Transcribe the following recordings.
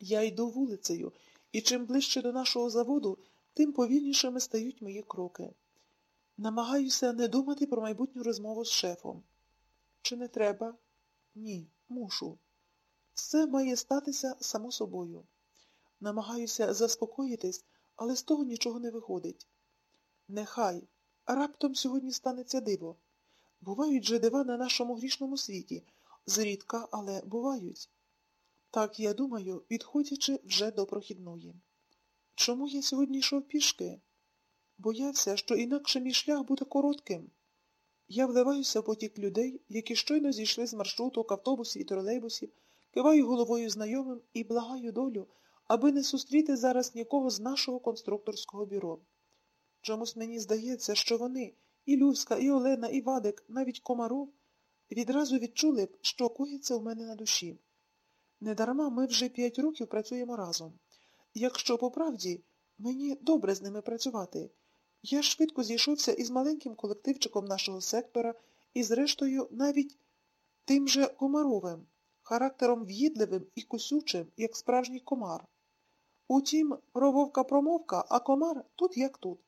Я йду вулицею, і чим ближче до нашого заводу, тим повільнішими стають мої кроки. Намагаюся не думати про майбутню розмову з шефом. Чи не треба? Ні, мушу. Все має статися само собою. Намагаюся заспокоїтись, але з того нічого не виходить. Нехай, раптом сьогодні станеться диво. Бувають же дива на нашому грішному світі, зрідка, але бувають. Так я думаю, відходячи вже до прохідної. Чому я сьогодні йшов пішки? Боявся, що інакше мій шлях буде коротким. Я вливаюся в потік людей, які щойно зійшли з маршруток, автобусів і тролейбусів, киваю головою знайомим і благаю долю, аби не зустріти зараз нікого з нашого конструкторського бюро. Чомусь мені здається, що вони, і Люська, і Олена, і Вадик, навіть Комаров, відразу відчули б, що коїться у мене на душі. Недарма ми вже п'ять років працюємо разом. Якщо по правді, мені добре з ними працювати. Я швидко зійшовся із маленьким колективчиком нашого сектора і, зрештою, навіть тим же комаровим, характером в'їдливим і кусючим, як справжній комар. Утім, про вовка промовка, а комар тут як тут.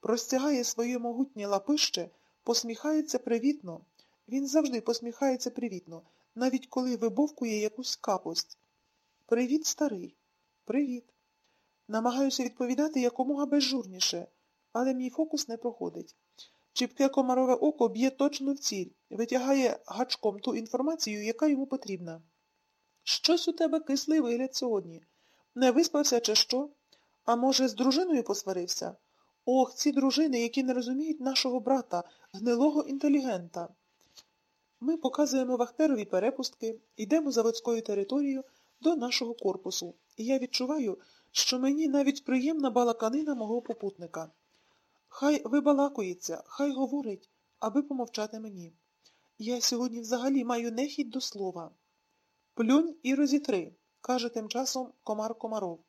Простягає своє могутнє лапище, посміхається привітно. Він завжди посміхається привітно, навіть коли вибовкує якусь капость. Привіт, старий. Привіт. Намагаюся відповідати якомога безжурніше, але мій фокус не проходить. Чіпке комарове око б'є точно в ціль, витягає гачком ту інформацію, яка йому потрібна. Щось у тебе кислий вигляд сьогодні. Не виспався, чи що? А може, з дружиною посварився? Ох, ці дружини, які не розуміють нашого брата, гнилого інтелігента. Ми показуємо Вахтерові перепустки, йдемо заводською територією до нашого корпусу, і я відчуваю, що мені навіть приємна балаканина мого попутника. Хай вибалакується, хай говорить, аби помовчати мені. Я сьогодні взагалі маю нехідь до слова. Плюнь і розітри, каже тим часом комар Комаров.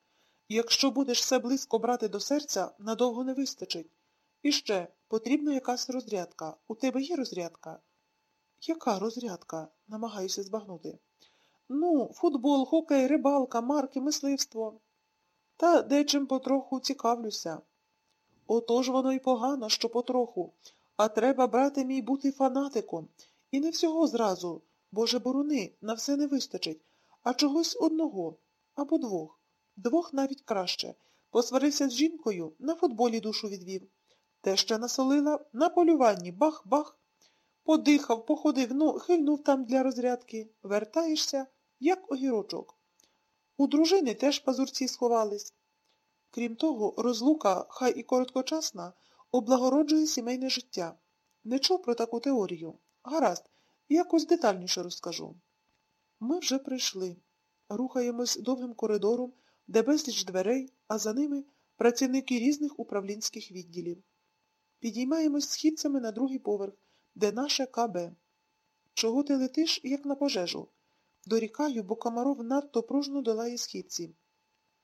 Якщо будеш все близько брати до серця, надовго не вистачить. І ще потрібна якась розрядка. У тебе є розрядка? Яка розрядка? намагаюся збагнути. Ну, футбол, хокей, рибалка, марки, мисливство. Та дечим потроху цікавлюся. Отож воно й погано, що потроху. А треба, брате мій, бути фанатиком. І не всього зразу. Боже борони, на все не вистачить, а чогось одного або двох. Двох навіть краще. Посварився з жінкою, на футболі душу відвів. Те ще насолила на полюванні бах-бах. Подихав, походив, ну, хильнув там для розрядки. Вертаєшся, як огірочок. У дружини теж пазурці сховались. Крім того, розлука, хай і короткочасна, облагороджує сімейне життя. Не чув про таку теорію. Гаразд, якось детальніше розкажу. Ми вже прийшли. Рухаємось довгим коридором, де безліч дверей, а за ними працівники різних управлінських відділів. Підіймаємось східцями на другий поверх, де наше КБ. Чого ти летиш, як на пожежу? Дорікаю, бо комаров надто пружно долає східці.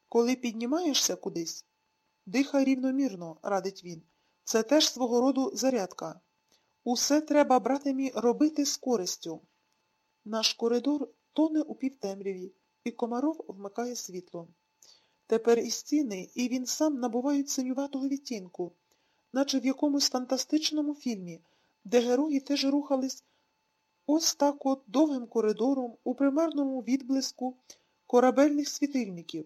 Коли піднімаєшся кудись, дихай рівномірно, радить він. Це теж свого роду зарядка. Усе треба, брате мій, робити з користю. Наш коридор тоне у півтемряві, і комаров вмикає світло. Тепер і стіни, і він сам набувають синюватого відтінку, наче в якомусь фантастичному фільмі, де герої теж рухались ось так от довгим коридором у примарному відблиску корабельних світильників.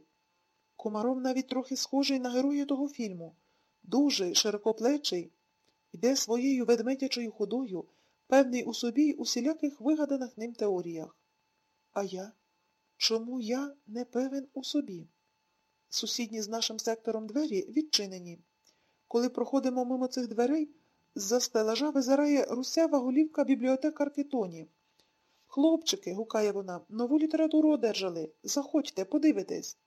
Комаров навіть трохи схожий на героя того фільму, дужий, широкоплечий, йде своєю ведмедячою ходою, певний у собі й усіляких вигаданих ним теоріях. А я? Чому я не певен у собі? Сусідні з нашим сектором двері відчинені. Коли проходимо мимо цих дверей, з-за стелажа визирає русява голівка бібліотекарки Тоні. Хлопчики, гукає вона, нову літературу одержали. Заходьте, подивитесь.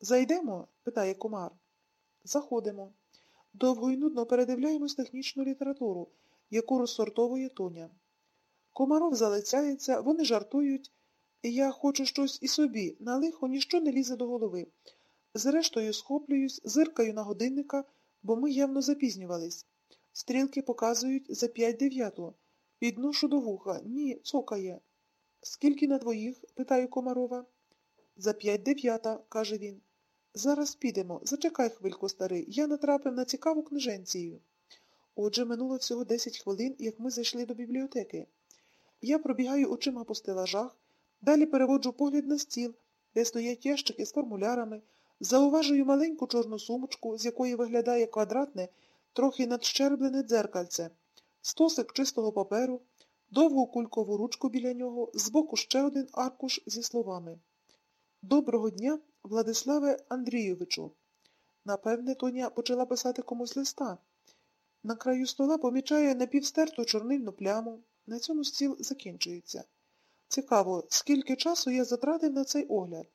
Зайдемо? питає комар. Заходимо. Довго й нудно передивляємось технічну літературу, яку розсортовує Тоня. Комаров залицяється, вони жартують, я хочу щось і собі, на лихо ніщо не лізе до голови. Зрештою, схоплююсь, зиркаю на годинника, бо ми явно запізнювались. Стрілки показують за п'ять дев'яту. Підношу до вуха. Ні, цокає. Скільки на твоїх? питаю Комарова. За п'ять дев'ята, каже він. Зараз підемо. Зачекай хвильку, старий. Я натрапив на цікаву книженцію. Отже, минуло всього десять хвилин, як ми зайшли до бібліотеки. Я пробігаю очима по стелажах, далі переводжу погляд на стіл, де стоять ящики з формулярами, зауважую маленьку чорну сумочку, з якої виглядає квадратне, трохи надщерблене дзеркальце, стосик чистого паперу, довгу кулькову ручку біля нього, збоку ще один аркуш зі словами. Доброго дня, Владиславе Андрійовичу. Напевне, Тоня почала писати комусь листа. На краю стола помічає напівстерту чорнильну пляму. На цьому стіл закінчується. Цікаво, скільки часу я затратив на цей огляд?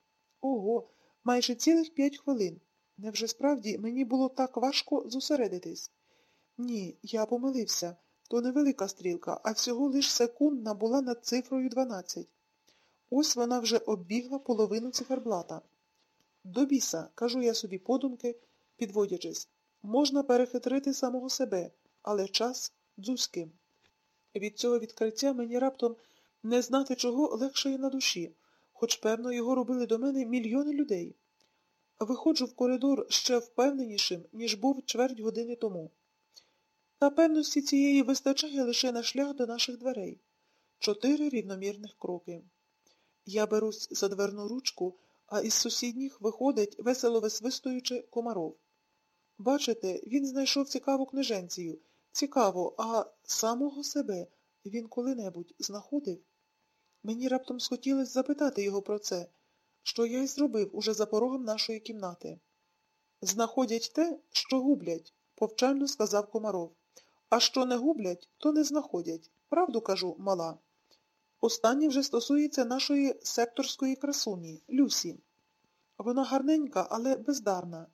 Ого, майже цілих п'ять хвилин. Невже справді мені було так важко зосередитись? Ні, я помилився. То не велика стрілка, а всього лиш секундна була над цифрою 12. Ось вона вже оббігла половину циферблата. До біса, кажу я собі подумки, підводячись, можна перехитрити самого себе, але час дзузьким. Від цього відкриття мені раптом не знати чого легшає на душі, хоч, певно, його робили до мене мільйони людей. Виходжу в коридор ще впевненішим, ніж був чверть години тому. Та певності цієї вистачає лише на шлях до наших дверей. Чотири рівномірних кроки. Я берусь за дверну ручку, а із сусідніх виходить, весело висвистуючи, комаров. Бачите, він знайшов цікаву книженцію. Цікаво, а самого себе він коли-небудь знаходив? Мені раптом схотілося запитати його про це, що я й зробив уже за порогом нашої кімнати. Знаходять те, що гублять, повчально сказав комаров. А що не гублять, то не знаходять. Правду кажу, мала. Останнє вже стосується нашої секторської красуні, Люсі. Вона гарненька, але бездарна.